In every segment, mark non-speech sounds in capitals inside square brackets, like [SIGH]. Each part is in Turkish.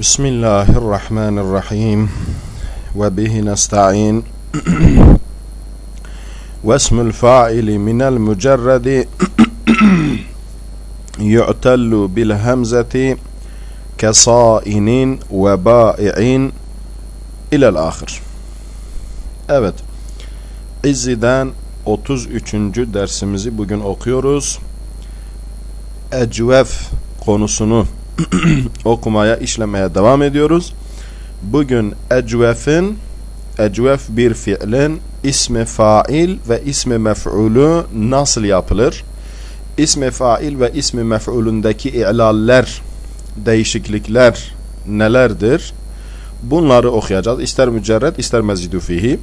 بسم الله الرحمن الرحيم وبه نستعين واسم الفاعل من المجرد يعتل بالهمزة كصائن وبائع إلى الآخر Evet. İzzi'den 33. dersimizi bugün okuyoruz. Ecvef konusunu [CLEARS THROAT] okumaya, işlemeye devam ediyoruz. Bugün ecvefin, ecvef bir fiilin ismi fail ve ismi mef'ulü nasıl yapılır? İsmi fail ve ismi mef'ulündeki i'laller, değişiklikler nelerdir? Bunları okuyacağız. İster mücerred, ister mezidu fihi.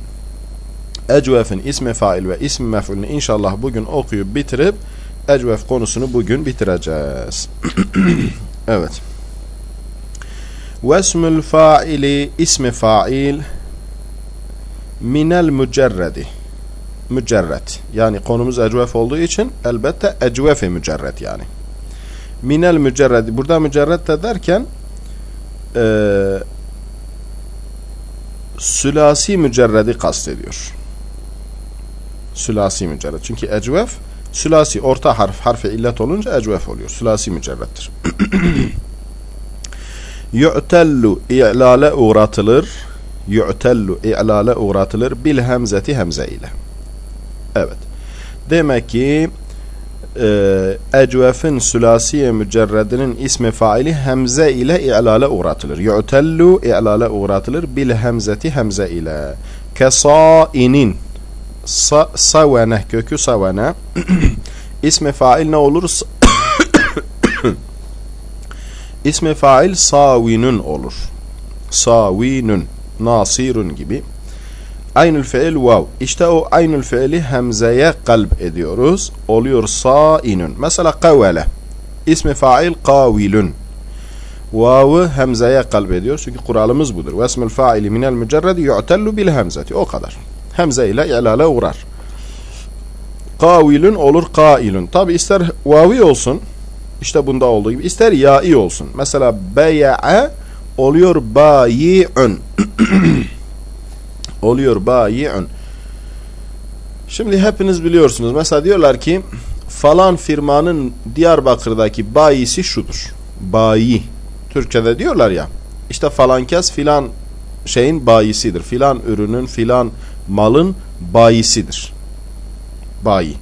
Ecvef'in ismi fail ve ismi mef'ulünü inşallah bugün okuyup bitirip ecvef konusunu bugün bitireceğiz. [CLEARS THROAT] evet. Vesmül faili ismi fail minel mücerredi. Mücerret. Yani konumuz ecvef olduğu için elbette ecvefi mücerret yani. Minel mücerredi. Burada mücerret de derken e, sülasi mücerredi kastediyor. Sülasi mücerred. Çünkü ecvef sülasi orta harf harfi illet olunca ecvef oluyor. Sülasi mücerrettir. [CLEARS THROAT] Yu'tellu i'lale uğratılır. Yu'tellu i'lale uğratılır bil hemzeti hemze ile. Evet. Demek ki e, ecvefin sülasiye mücerredinin ismi faili hemze ile i'lale uğratılır. Yu'tellu i'lale uğratılır bil hemzeti hemze ile. Kesainin sa, savene kökü savene [CLEARS THROAT] ismi fail ne olur? [COUGHS] ismi fail savinun olur. Savinun, nasirun gibi. Aynül fiil vav. İşte o aynül fiili hemzeye kalp ediyoruz. Oluyor sainun. Mesela kavele. İsmi fail kavilun. Vav'ı hemzeye kalp ediyor. Çünkü kuralımız budur. Ve ismül faili minel mücerredi yu'tellu bil hemzeti. O kadar. Hemze ile ilale uğrar. Kavilun olur kailun. Tabi ister vavi olsun. İşte bunda olduğu gibi. ister ya'i olsun. Mesela beya'a oluyor bayi'un. [CLEARS THROAT] oluyor bayi'un. Şimdi hepiniz biliyorsunuz. Mesela diyorlar ki falan firmanın Diyarbakır'daki bayisi şudur. Bayi. Türkçe'de diyorlar ya. İşte falan kes filan şeyin bayisidir. Filan ürünün filan malın bayisidir. Bayi.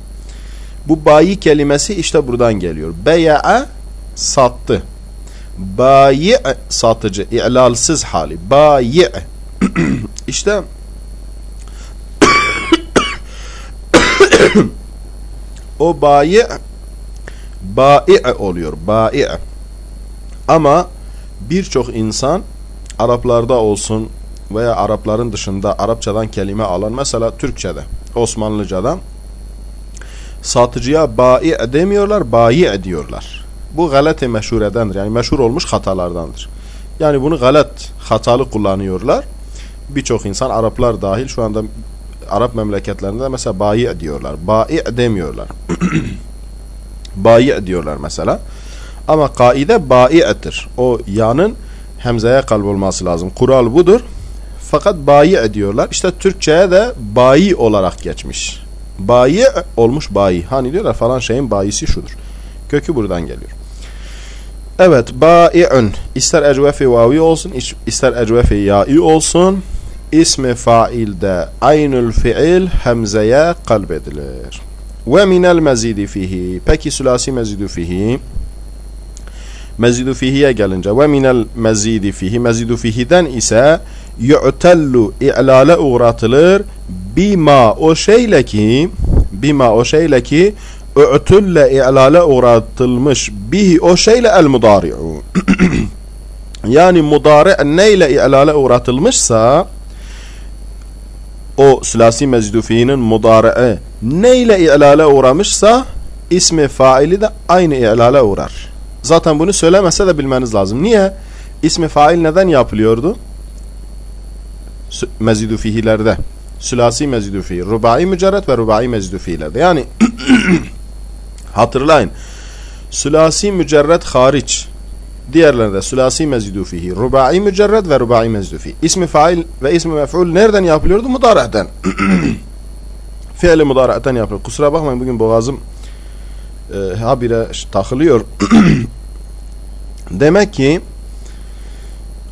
Bu bayi kelimesi işte buradan geliyor. Beya'a sattı. Bayi satıcı, i'lalsiz hali. Bayi. [COUGHS] işte [COUGHS] o bayi ba'i oluyor. Ba'i. Ama birçok insan Araplarda olsun veya Arapların dışında Arapçadan kelime alan mesela Türkçe'de, Osmanlıca'da satıcıya ba'i demiyorlar, bayi diyorlar. Bu galate meşhuredendir. Yani meşhur olmuş hatalardandır. Yani bunu galat, hatalı kullanıyorlar. Birçok insan Araplar dahil şu anda Arap memleketlerinde mesela bayi diyorlar. Ba'i demiyorlar. [CLEARS THROAT] bayi diyorlar mesela. Ama kaide ba'i'tir. O yanın hemzeye kalb olması lazım. Kural budur. Fakat bayi ediyorlar. İşte Türkçe'ye de bayi olarak geçmiş. Bayi olmuş bayi. Hani diyorlar falan şeyin bayisi şudur. Kökü buradan geliyor. Evet, bai'un. İster ecvefi vavi olsun, ister ecvefi ya'i olsun. İsmi failde aynül fiil hemzeye kalbedilir. Ve minel mezidi fihi. Peki sülasi mezidu fihi. Mezidu fihiye gelince ve minel mezidi fihi. Mezidu fihi'den ise yu'tellu i'lale uğratılır bima o şeyle ki bima o şeyle ki ü'tülle i'lale uğratılmış bihi o şeyle el mudari'u [CLEARS THROAT] yani mudari neyle i'lale uğratılmışsa o sülasi mecdufi'nin mudari'i neyle i'lale uğramışsa ismi faili de aynı i'lale uğrar. Zaten bunu söylemese de bilmeniz lazım. Niye? İsmi fail neden yapılıyordu? Mezidu fihilerde. Sülasi mezidu fihi. Rubai mücerret ve rubai mezidu fihilerde. Yani [CLEARS THROAT] hatırlayın. Sülasi mücerret hariç Diğerlerinde sülasi mezidu fihi, rubai mücerred ve rubai mezidu fihi. İsmi fail ve ismi mef'ul nereden yapılıyordu? Mudara'ten. [CLEARS THROAT] Fiili mudara'ten yapılıyor. Kusura bakmayın bugün boğazım e, habire takılıyor. [CLEARS THROAT] Demek ki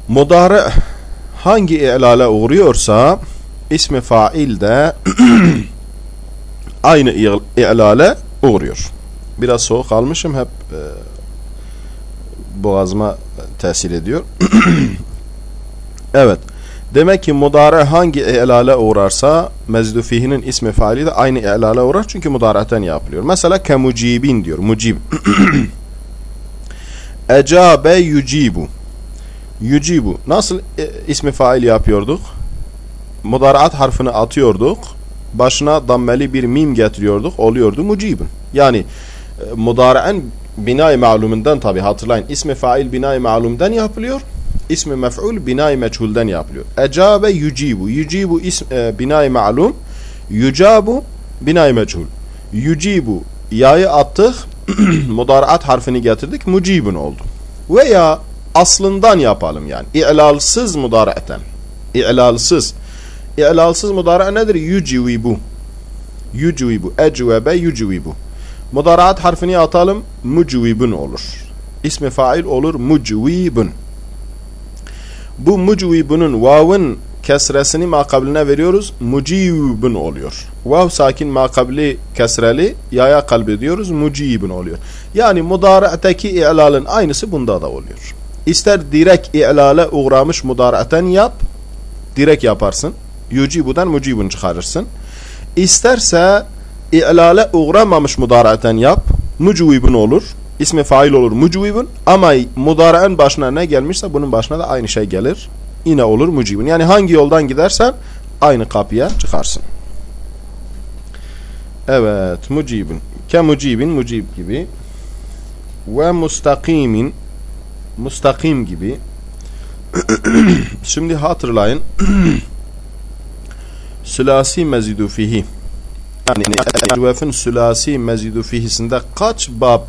mudara hangi i'lale uğruyorsa ismi fail de [CLEARS THROAT] aynı i'lale uğruyor. Biraz soğuk almışım hep e, boğazıma tesir ediyor. [CLEARS THROAT] evet. Demek ki mudare hangi i'lale uğrarsa mezdu fihinin ismi faali de aynı i'lale uğrar çünkü mudareten yapılıyor. Mesela kemucibin diyor. Mucib. [CLEARS THROAT] Ecabe yucibu. Yucibu. Nasıl e, ismi fail yapıyorduk? Mudaraat harfini atıyorduk. Başına dammeli bir mim getiriyorduk. Oluyordu mucibun. Yani e, mudaraen binay malumundan tabi hatırlayın. İsmi fail binay malumdan yapılıyor. İsmi mef'ul binay meçhulden yapılıyor. Ecabe yucibu. Yucibu ism, e, binay malum. Yucabu binay meçhul. Yucibu yayı attık. [CLEARS THROAT] mudaraat harfini getirdik. Mucibun oldu. Veya aslından yapalım yani. İ'lalsız mudaraten. İ'lalsız. İ'lalsız mudara nedir? Yucivibu. Yucivibu. Ecvebe yucivibu. Mudaraat harfini atalım. Mucvibun olur. İsmi fail olur. Mucvibun. Bu mucvibunun vavın kesresini makabline veriyoruz. Mucibun oluyor. Vav sakin makabli kesreli yaya kalbi diyoruz. Mucibun oluyor. Yani mudara'teki i'lalın aynısı bunda da oluyor. İster direkt i'lale uğramış mudara'ten yap. Direkt yaparsın. Yucibudan mucibun çıkarırsın. İsterse i'lale uğramamış mudara'ten yap. Mucibun olur. İsmi fail olur mucibun ama mudara'ın başına ne gelmişse bunun başına da aynı şey gelir. Yine olur mucibun. Yani hangi yoldan gidersen aynı kapıya çıkarsın. Evet mucibun. Ke mucibin mucib gibi. Ve mustakimin mustakim gibi. [CLEARS THROAT] Şimdi hatırlayın. [CLEARS THROAT] sülasi mezidu fihi. Yani Ecvef'in sülasi mezidu fihisinde kaç bab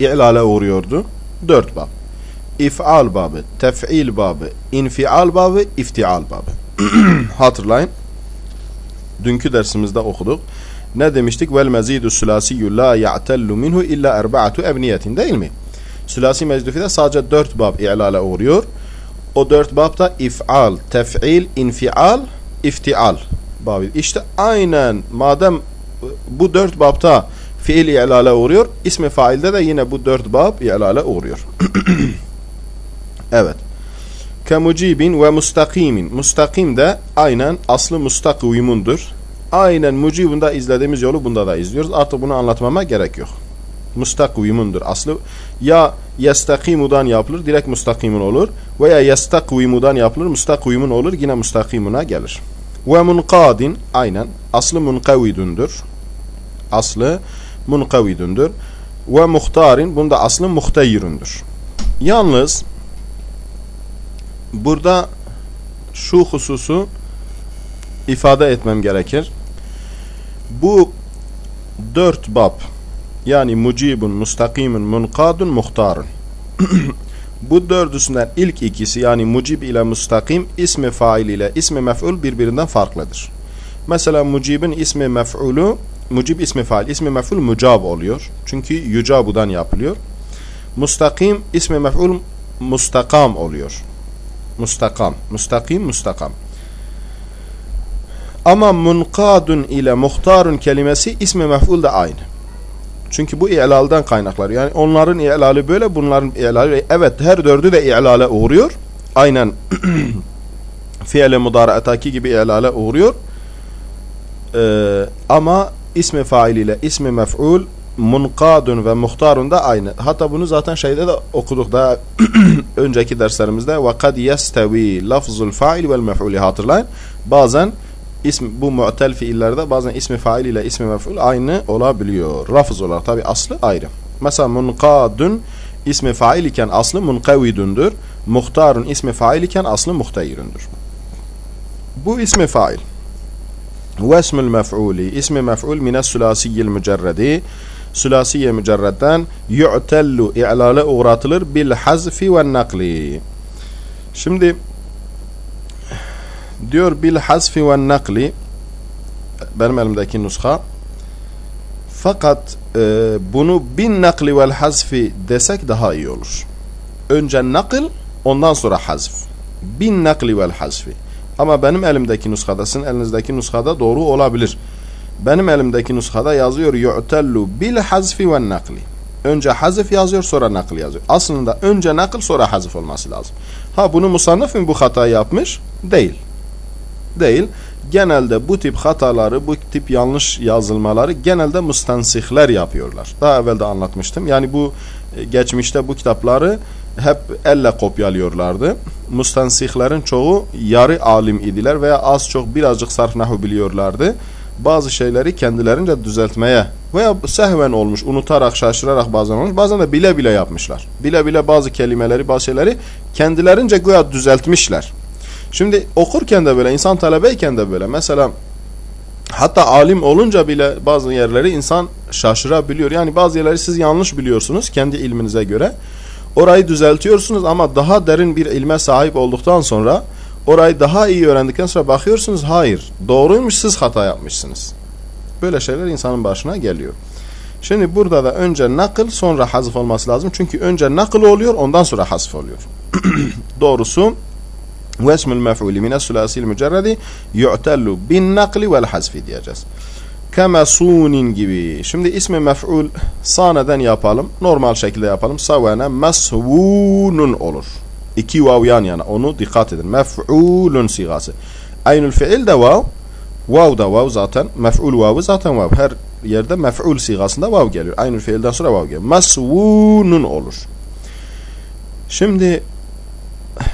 i'lale uğruyordu? Dört bab. İf'al babı, tef'il babı, infial babı, iftial babı. [CLEARS THROAT] Hatırlayın. Dünkü dersimizde okuduk. Ne demiştik? Vel mezidu sülasiyyü la ya'tellu minhu illa erba'atu ebniyetin değil mi? Sülasi mecdufide sadece dört bab i'lale uğruyor. O dört babda if'al, tef'il, infial, iftial babı. İşte aynen madem bu dört babta fiil i'lale uğruyor, ismi failde de yine bu dört bab i'lale uğruyor. [CLEARS THROAT] evet. Kemucibin ve mustakimin. Mustakim de aynen aslı mustakvimundur. Aynen mucibunda izlediğimiz yolu bunda da izliyoruz. Artık bunu anlatmama gerek yok. Mustakvimundur aslı. Ya yestakimudan yapılır, direkt mustakimun olur. Veya yestakvimudan yapılır, mustakvimun olur, yine mustakimuna gelir. Ve munkadin, aynen, aslı munkavidundur. Aslı munkavidundur. Ve muhtarin, bunda aslı muhtayirundur. Yalnız, burada şu hususu ifade etmem gerekir. Bu dört bab yani mucibun, mustakimun, munkadun, muhtarun. [CLEARS THROAT] Bu dördüsünden ilk ikisi yani mucib ile mustakim ismi fail ile ismi mef'ul birbirinden farklıdır. Mesela mucibin ismi mef'ulu mucib ismi fail, ismi mef'ul mucab oluyor. Çünkü yucabudan yapılıyor. Mustakim ismi mef'ul mustakam oluyor. Mustakam, mustakim, mustakam. Ama munkadun ile muhtarun kelimesi ismi mef'ul da aynı. Çünkü bu i'laldan kaynaklar. Yani onların i'lali böyle, bunların i'lali evet her dördü de i'lale uğruyor. Aynen [CLEARS THROAT] fiile mudara'ataki gibi i'lale uğruyor. Ee, ama ismi fail ile ismi mef'ul munkadun ve muhtarun da aynı. Hatta bunu zaten şeyde de okuduk daha [CLEARS THROAT] önceki derslerimizde ve kad yestevi lafzul fail vel mef'uli hatırlayın. Bazen ism, bu mu'tel fiillerde bazen ismi fail ile ismi mef'ul aynı olabiliyor. Rafız olarak tabi aslı ayrı. Mesela munkadun ismi fail iken aslı munkavidundur. Muhtarun ismi fail iken aslı muhtayirundur. Bu ismi fail. Ve ismül mef'uli ismi mef'ul mines sülasiyyil mücerredi sülasiye mücerredden yu'tellu i'lale uğratılır bil hazfi ve nakli. Şimdi diyor bil hazfi ve nakli benim elimdeki nuska fakat e, bunu bin nakli vel hazfi desek daha iyi olur. Önce nakil ondan sonra hazf. Bin nakli vel hazfi. Ama benim elimdeki nuskada, sizin elinizdeki nuskada doğru olabilir. Benim elimdeki nuskada yazıyor yu'tellu bil hazfi ve nakli. Önce hazif yazıyor sonra nakil yazıyor. Aslında önce nakil sonra hazif olması lazım. Ha bunu musannif mi bu hatayı yapmış? Değil. Değil. Genelde bu tip hataları, bu tip yanlış yazılmaları genelde mustansihler yapıyorlar. Daha evvel de anlatmıştım. Yani bu e, geçmişte bu kitapları hep elle kopyalıyorlardı. Mustansihlerin çoğu yarı alim idiler veya az çok birazcık sarf nahu biliyorlardı. Bazı şeyleri kendilerince düzeltmeye veya sehven olmuş, unutarak, şaşırarak bazen olmuş. Bazen de bile bile yapmışlar. Bile bile bazı kelimeleri, bazı şeyleri kendilerince güya düzeltmişler. Şimdi okurken de böyle, insan talebeyken de böyle. Mesela hatta alim olunca bile bazı yerleri insan şaşırabiliyor. Yani bazı yerleri siz yanlış biliyorsunuz kendi ilminize göre. Orayı düzeltiyorsunuz ama daha derin bir ilme sahip olduktan sonra orayı daha iyi öğrendikten sonra bakıyorsunuz hayır doğruymuş siz hata yapmışsınız. Böyle şeyler insanın başına geliyor. Şimdi burada da önce nakıl sonra hazf olması lazım. Çünkü önce nakıl oluyor ondan sonra hasf oluyor. [CLEARS THROAT] Doğrusu ve ismül mef'uli mine sülasil mücerredi yu'tellu bin nakli vel hazfi diyeceğiz. Kemasunin gibi. Şimdi ismi mef'ul saneden yapalım. Normal şekilde yapalım. Savene mesvunun olur. İki vav yan yana. Onu dikkat edin. Mef'ulun sigası. Aynül fiil de vav. Vav da vav zaten. Mef'ul vavı zaten vav. Her yerde mef'ul sigasında vav geliyor. Aynül fiilden sonra vav geliyor. Mesvunun olur. Şimdi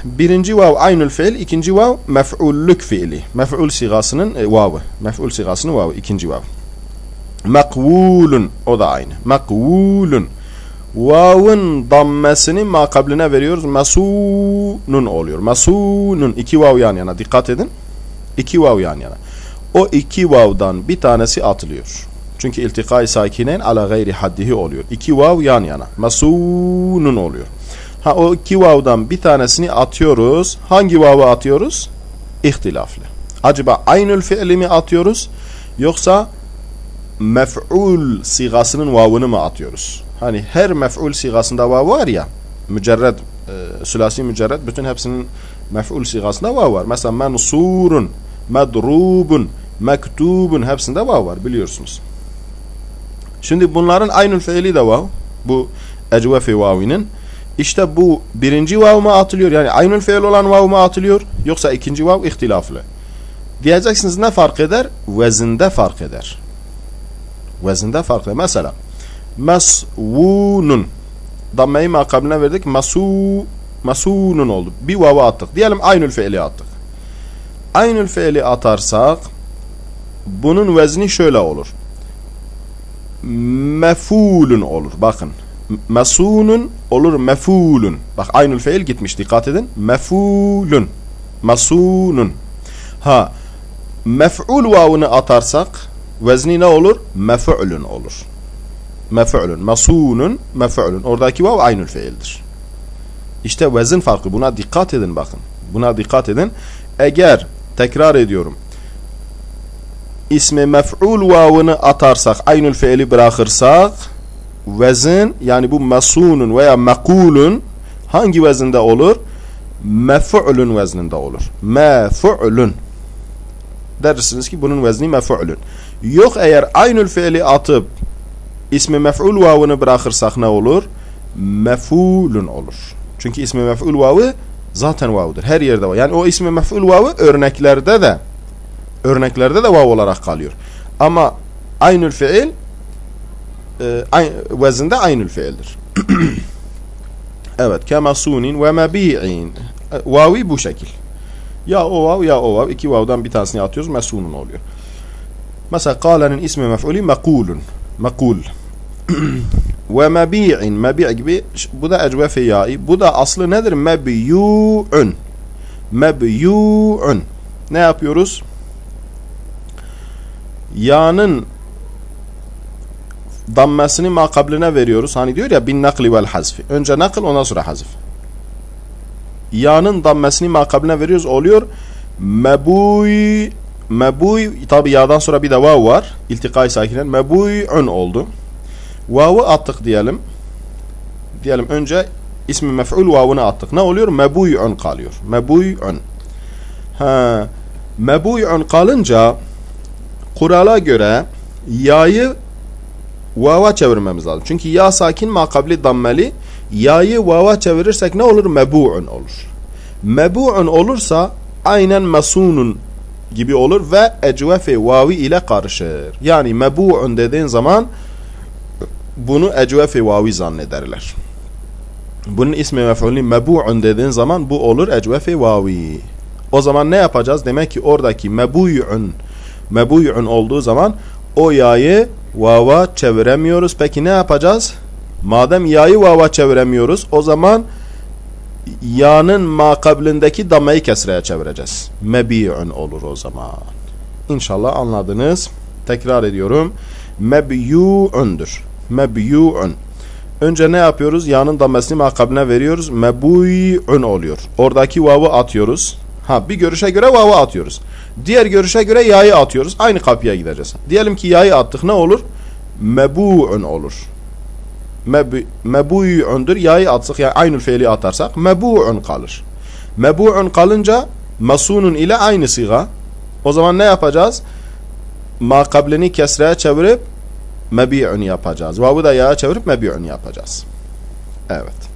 birinci vav aynül fiil, ikinci vav mef'ullük fiili. Mef'ul sigasının e, vavı. Mef'ul sigasının vavı. ikinci vav. Makvulun o da aynı. Makvulun. Vav'ın dammesini makabline veriyoruz. Masunun oluyor. Masunun. iki vav yan yana. Dikkat edin. İki vav yan yana. O iki vav'dan bir tanesi atılıyor. Çünkü iltikai sakinen ala gayri haddihi oluyor. İki vav yan yana. Masunun oluyor. Ha o iki vav'dan bir tanesini atıyoruz. Hangi vav'ı atıyoruz? İhtilaflı. Acaba aynül fiili mi atıyoruz? Yoksa mef'ul sigasının vav'ını mı atıyoruz? Hani her mef'ul sigasında vav var ya, mücerred, e, sülasi mücerred, bütün hepsinin mef'ul sigasında vav var. Mesela mensurun, medrubun, mektubun hepsinde vav var biliyorsunuz. Şimdi bunların aynül fiili de vav. Bu ecvefi vavinin. İşte bu birinci vav mı atılıyor? Yani aynül fiil olan vav mı atılıyor? Yoksa ikinci vav ihtilaflı. Diyeceksiniz ne fark eder? Vezinde fark eder. Vezinde fark eder. Mesela mesvunun dammeyi makabline verdik. Masu masunun oldu. Bir vav'ı attık. Diyelim aynül fiili attık. Aynül fiili atarsak bunun vezni şöyle olur. Mefulun olur. Bakın. Mesunun olur mefulun. Bak aynül fiil gitmiş dikkat edin. Mefulun. Masunun. Ha mef'ul vavını atarsak vezni ne olur? Mef'ulun olur. Mef'ulun. Masunun mef'ulun. Oradaki vav aynül fiildir. İşte vezin farkı. Buna dikkat edin bakın. Buna dikkat edin. Eğer tekrar ediyorum ismi mef'ul vavını atarsak aynül fiili bırakırsak vezin yani bu masunun veya mekulun hangi vezinde olur? Mef'ulun vezninde olur. Mef'ulun. Dersiniz ki bunun vezni mef'ulun. Yok eğer aynül fiili atıp ismi mef'ul vavını bırakırsak ne olur? Mef'ulun olur. Çünkü ismi mef'ul vavı zaten vav'dır. Her yerde var. Yani o ismi mef'ul vavı örneklerde de örneklerde de vav olarak kalıyor. Ama aynül fiil e, vezinde aynül fiildir. [CLEARS THROAT] evet. Kemasunin ve mebi'in. Vavi bu şekil. Ya o vav ya o vav. İki vavdan bir tanesini atıyoruz. Mesunun oluyor. Mesela kâlenin ismi mef'uli mekulun. Mekul. [CLEARS THROAT] ve mebi'in. Mebi' gibi bu da ecve yai. Bu da aslı nedir? Mebyu'un. Mebyu'un. Ne yapıyoruz? Ya'nın dammesini makabline veriyoruz. Hani diyor ya bin nakli vel hazfi. Önce nakıl ondan sonra hazf. Ya'nın dammesini makabline veriyoruz. Oluyor mebuy mebuy tabi ya'dan sonra bir de vav var. İltikai sakinen mebuy'un oldu. Vav'ı attık diyelim. Diyelim önce ismi mef'ul vav'ını attık. Ne oluyor? Mebuy'un kalıyor. Mebuy'un. Ha, mebuy'un kalınca kurala göre ya'yı vava çevirmemiz lazım. Çünkü ya sakin makabli dammeli ya'yı vava çevirirsek ne olur? Mebu'un olur. Mebu'un olursa aynen masunun gibi olur ve ecvefi vavi ile karışır. Yani mebu'un dediğin zaman bunu ecvefi vavi zannederler. Bunun ismi mef'ulü mebu'un dediğin zaman bu olur ecvefi vavi. O zaman ne yapacağız? Demek ki oradaki mebuy'un mebuy'un olduğu zaman o yayı vava çeviremiyoruz. Peki ne yapacağız? Madem yayı vava çeviremiyoruz o zaman ya'nın makablindeki damayı kesreye çevireceğiz. Mebi'un olur o zaman. İnşallah anladınız. Tekrar ediyorum. Mebyu'undur. Mebyu'un. Önce ne yapıyoruz? Ya'nın damesini makabline veriyoruz. Mebuy'un oluyor. Oradaki vav'ı atıyoruz. Ha bir görüşe göre vav'ı atıyoruz. Diğer görüşe göre ya'yı atıyoruz. Aynı kapıya gideceğiz. Diyelim ki ya'yı attık ne olur? Mebu'un olur. Mebuy'undur. Ya'yı atsak yani aynı fiili atarsak mebu'un kalır. Mebu'un kalınca masunun ile aynı siga. O zaman ne yapacağız? Makablini kesreye çevirip mebi'un yapacağız. Vav'ı da ya'a çevirip mebi'un yapacağız. Evet.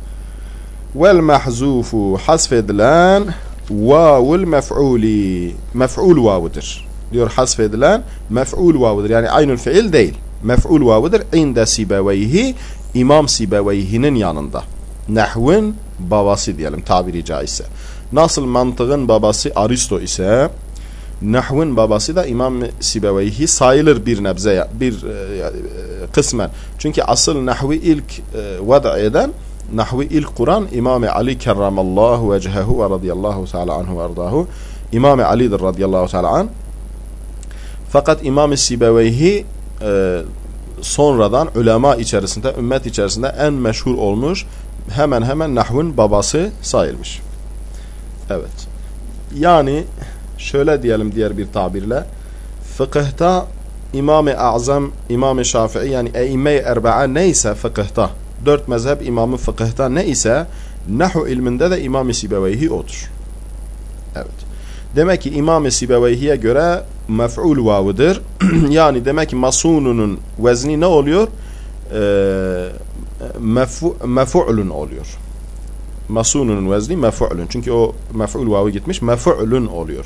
Vel mahzufu hasfedilen vavul mef'uli. Mef'ul vavıdır. Diyor hasfedilen mef'ul vavıdır. Yani aynı fiil değil. Mef'ul vavıdır. İnde sibeveyhi İmam Sibeveyhi'nin yanında. Nehvin babası diyelim tabiri caizse. Nasıl mantığın babası Aristo ise Nahvın babası da İmam Sibeveyhi sayılır bir nebze bir e, kısmen. Çünkü asıl nahvi ilk e, vada eden nahvi ilk Kur'an İmam Ali kerramallahu vecehehu ve radıyallahu teala anhu ve ardahu İmam Ali'dir radıyallahu teala an. Fakat İmam Sibeveyhi e, sonradan ulema içerisinde, ümmet içerisinde en meşhur olmuş hemen hemen nahvın babası sayılmış. Evet. Yani şöyle diyelim diğer bir tabirle fıkıhta İmam-ı Azam, İmam-ı Şafii yani Eime-i Erba'a neyse fıkıhta dört mezhep imamı fıkıhta ne ise nahu ilminde de İmam-ı Sibeveyhi odur. Evet. Demek ki İmam-ı Sibeveyhi'ye göre mef'ul vavıdır. [CLEARS THROAT] yani demek ki masununun vezni ne oluyor? Ee, mef'ulun oluyor. Masununun vezni mef'ulun. Çünkü o mef'ul vavı gitmiş. Mef'ulun oluyor.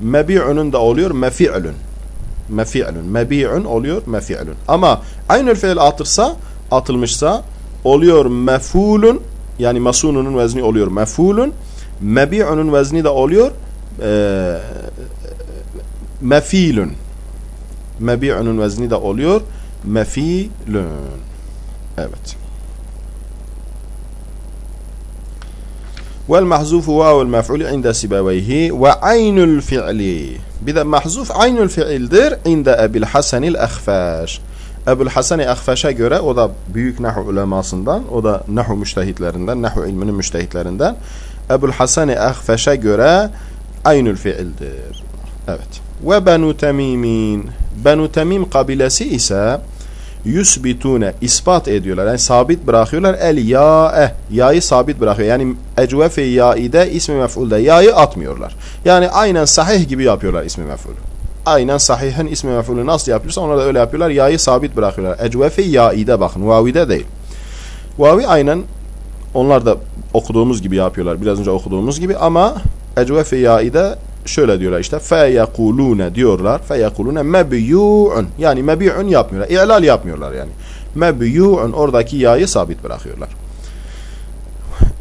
Mebi'unun da oluyor mefi'lun. Mefi'lun. Mebi'un oluyor mefi'lun. Ama aynı fiil atırsa atılmışsa oluyor mef'ulun yani masununun vezni oluyor mef'ulun. Mebi'unun vezni de oluyor e, mefilun. Mebi'unun vezni de oluyor mefilun. Evet. والمحذوف واو المفعول عند سبويه وعين الفعل بذا محذوف عين الفعildir عند أبي الحسن الأخفاش Ebu'l Hasan Ahfeş'e göre o da büyük nahu ulemasından, o da nahu müştehitlerinden, nahu ilminin müştehitlerinden. Ebu'l Hasan Ahfeş'e göre aynül fiildir. Evet. Ve Benu Temim'in Benu Temim kabilesi ise yusbitune ispat ediyorlar. Yani sabit bırakıyorlar. El ya'e. Ya'yı sabit bırakıyor. Yani ecvefe ya'ide ismi mef'ulde ya'yı atmıyorlar. Yani aynen sahih gibi yapıyorlar ismi mef'ulü. Aynen sahihin ismi mef'ulü nasıl yapıyorsa onlar da öyle yapıyorlar. Ya'yı sabit bırakıyorlar. Ecvefe ya'ide bakın. Vavide değil. Vavi aynen onlar da okuduğumuz gibi yapıyorlar. Biraz önce okuduğumuz gibi ama ecvefe ya'ide şöyle diyorlar işte feyekulune diyorlar. Feyekulune mebyu'un yani mebyu'un yapmıyorlar. İ'lal yapmıyorlar yani. Mebyu'un oradaki ya'yı sabit bırakıyorlar.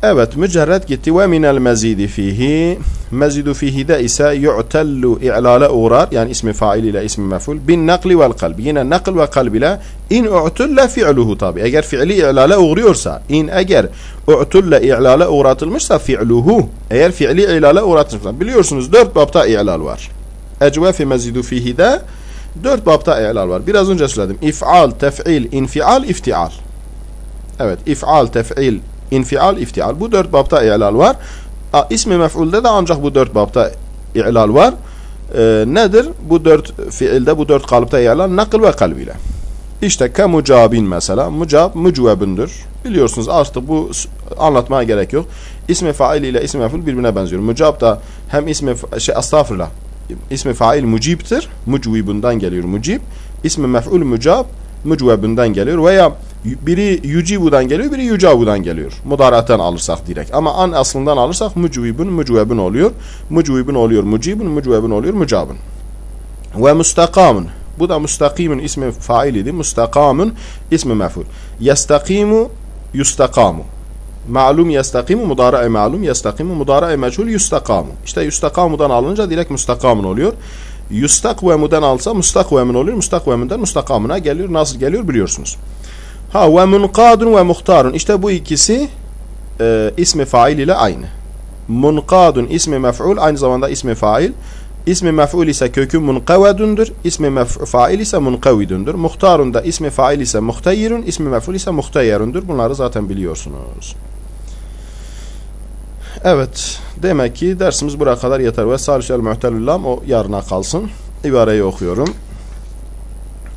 Evet mücerret gitti ve minel mezidi fihi mezidu fihi de ise yu'tellu i'lale uğrar yani ismi fail ile ismi meful bin nakli vel kalbi yine nakl ve kalb ile in u'tulle fi'luhu tabi eğer fiili i'lale uğruyorsa in eğer u'tulle i'lale uğratılmışsa fi'luhu eğer fiili i'lale uğratılmışsa biliyorsunuz dört babta i'lal var ecvefi mezidu fihi de Dört babta i'lal var. Biraz önce söyledim. İf'al, tef'il, infial, iftial. Evet. İf'al, tef'il, infial, iftial. Bu dört babta i'lal var. İsmi mef'ulde de ancak bu dört babta i'lal var. Ee, nedir? Bu dört fiilde, bu dört kalıpta i'lal nakıl ve kalbiyle. İşte ke mucabin mesela. Mucab mücvebündür. Biliyorsunuz artık bu anlatmaya gerek yok. İsmi fail ile ismi mef'ul birbirine benziyor. Mucab da hem ismi şey estağfurullah. İsmi fail mucibtir. Mucvibundan geliyor mucib. İsmi mef'ul mucab mücvebünden geliyor veya biri yucibudan geliyor, biri yucabudan geliyor. Mudaraten alırsak direkt. Ama an aslından alırsak mucvibun mucvebun oluyor. Mucvibun oluyor, mucibun mucvebun oluyor, mucabun. Ve mustakamun. Bu da mustakimin ismi failiydi. Mustakamun ismi mef'ul. Yestakimu yustakamu. Ma'lum yestakimu mudarae ma'lum yestakimu mudarae meçhul yustakamu. İşte yustakamudan alınca direkt mustakamun oluyor. Yustakvemu'dan alsa mustakvemun oluyor. Mustakvemu'dan mustakamına geliyor. Nasıl geliyor biliyorsunuz. Ha ve munkadun ve muhtarun. İşte bu ikisi e, ismi fail ile aynı. Munkadun ismi mef'ul aynı zamanda ismi fail. İsmi mef'ul ise kökü munkavedundur. İsmi fail ise munkavidundur. Muhtarun da ismi fail ise muhtayirun. İsmi mef'ul ise muhtayirundur. Bunları zaten biliyorsunuz. Evet. Demek ki dersimiz buraya kadar yeter. Ve salişel muhtelullam o yarına kalsın. İbareyi okuyorum.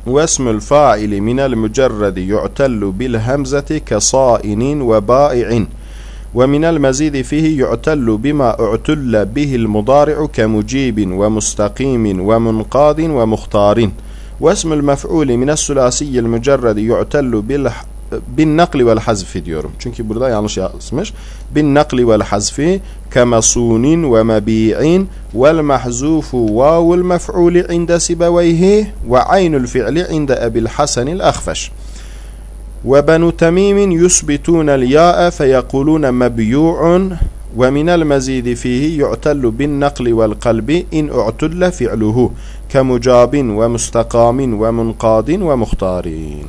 واسم الفاعل من المجرد يعتل بالهمزة كصائن وبائع ومن المزيد فيه يعتل بما اعتل به المضارع كمجيب ومستقيم ومنقاد ومختار. واسم المفعول من الثلاثي المجرد يعتل bin nakli vel hazfi diyorum. Çünkü burada yanlış yazmış. Bin nakli vel hazfi kemasunin ve mebi'in vel mahzufu vavul mef'uli inde sibeveyhi ve aynul fi'li inde ebil hasenil ahfeş. وبنو تميم يثبتون الياء فيقولون مبيوع ومن المزيد فيه يعتل بالنقل والقلب إن اعتل فعله كمجاب ومستقام ومنقاد ومختارين